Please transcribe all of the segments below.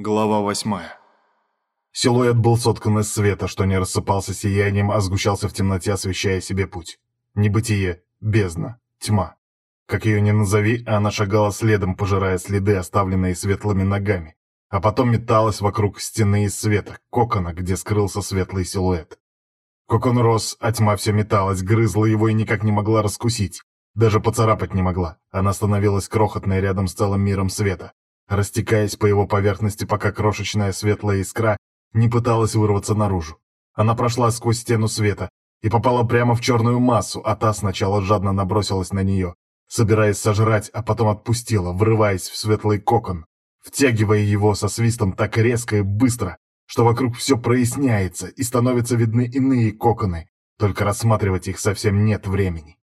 Глава восьмая. Силуэт был соткан из света, что не рассыпался сиянием, а сгущался в темноте, освещая себе путь. Небытие, бездна, тьма. Как ее ни назови, она шагала следом, пожирая следы, оставленные светлыми ногами, а потом металась вокруг стены из света, кокона, где скрылся светлый силуэт. Кокон рос, а тьма все металась, грызла его и никак не могла раскусить. Даже поцарапать не могла. Она становилась крохотной рядом с целым миром света растекаясь по его поверхности, пока крошечная светлая искра не пыталась вырваться наружу. Она прошла сквозь стену света и попала прямо в черную массу, а та сначала жадно набросилась на нее, собираясь сожрать, а потом отпустила, врываясь в светлый кокон, втягивая его со свистом так резко и быстро, что вокруг все проясняется и становятся видны иные коконы, только рассматривать их совсем нет времени.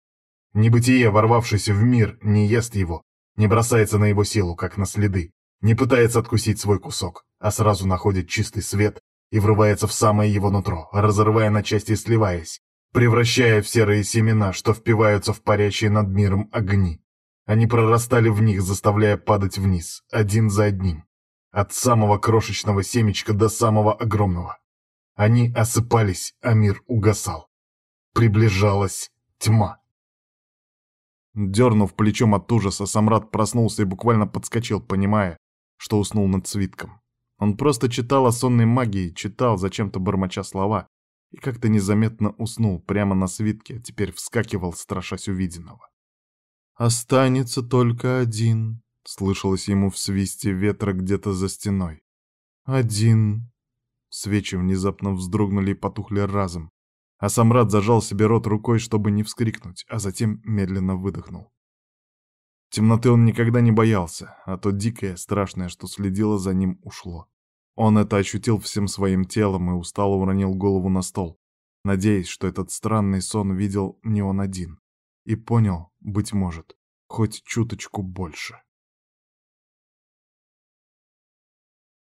Небытие, ворвавшееся в мир, не ест его, не бросается на его силу, как на следы, не пытается откусить свой кусок, а сразу находит чистый свет и врывается в самое его нутро, разрывая на части и сливаясь, превращая в серые семена, что впиваются в парящие над миром огни. Они прорастали в них, заставляя падать вниз, один за одним. От самого крошечного семечка до самого огромного. Они осыпались, а мир угасал. Приближалась тьма. Дернув плечом от ужаса, Самрад проснулся и буквально подскочил, понимая, что уснул над свитком. Он просто читал о сонной магии, читал, зачем-то бормоча слова, и как-то незаметно уснул прямо на свитке, а теперь вскакивал, страшась увиденного. «Останется только один», — слышалось ему в свисте ветра где-то за стеной. «Один». Свечи внезапно вздрогнули и потухли разом, а Самрад зажал себе рот рукой, чтобы не вскрикнуть, а затем медленно выдохнул. Темноты он никогда не боялся, а то дикое, страшное, что следило за ним, ушло. Он это ощутил всем своим телом и устало уронил голову на стол, надеясь, что этот странный сон видел не он один, и понял, быть может, хоть чуточку больше.